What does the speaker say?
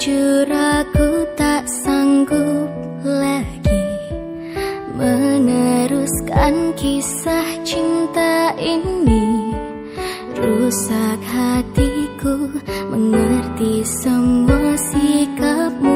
Jujur aku tak sanggup lagi Meneruskan kisah cinta ini. Rusak hatiku mengerti semua sikapmu.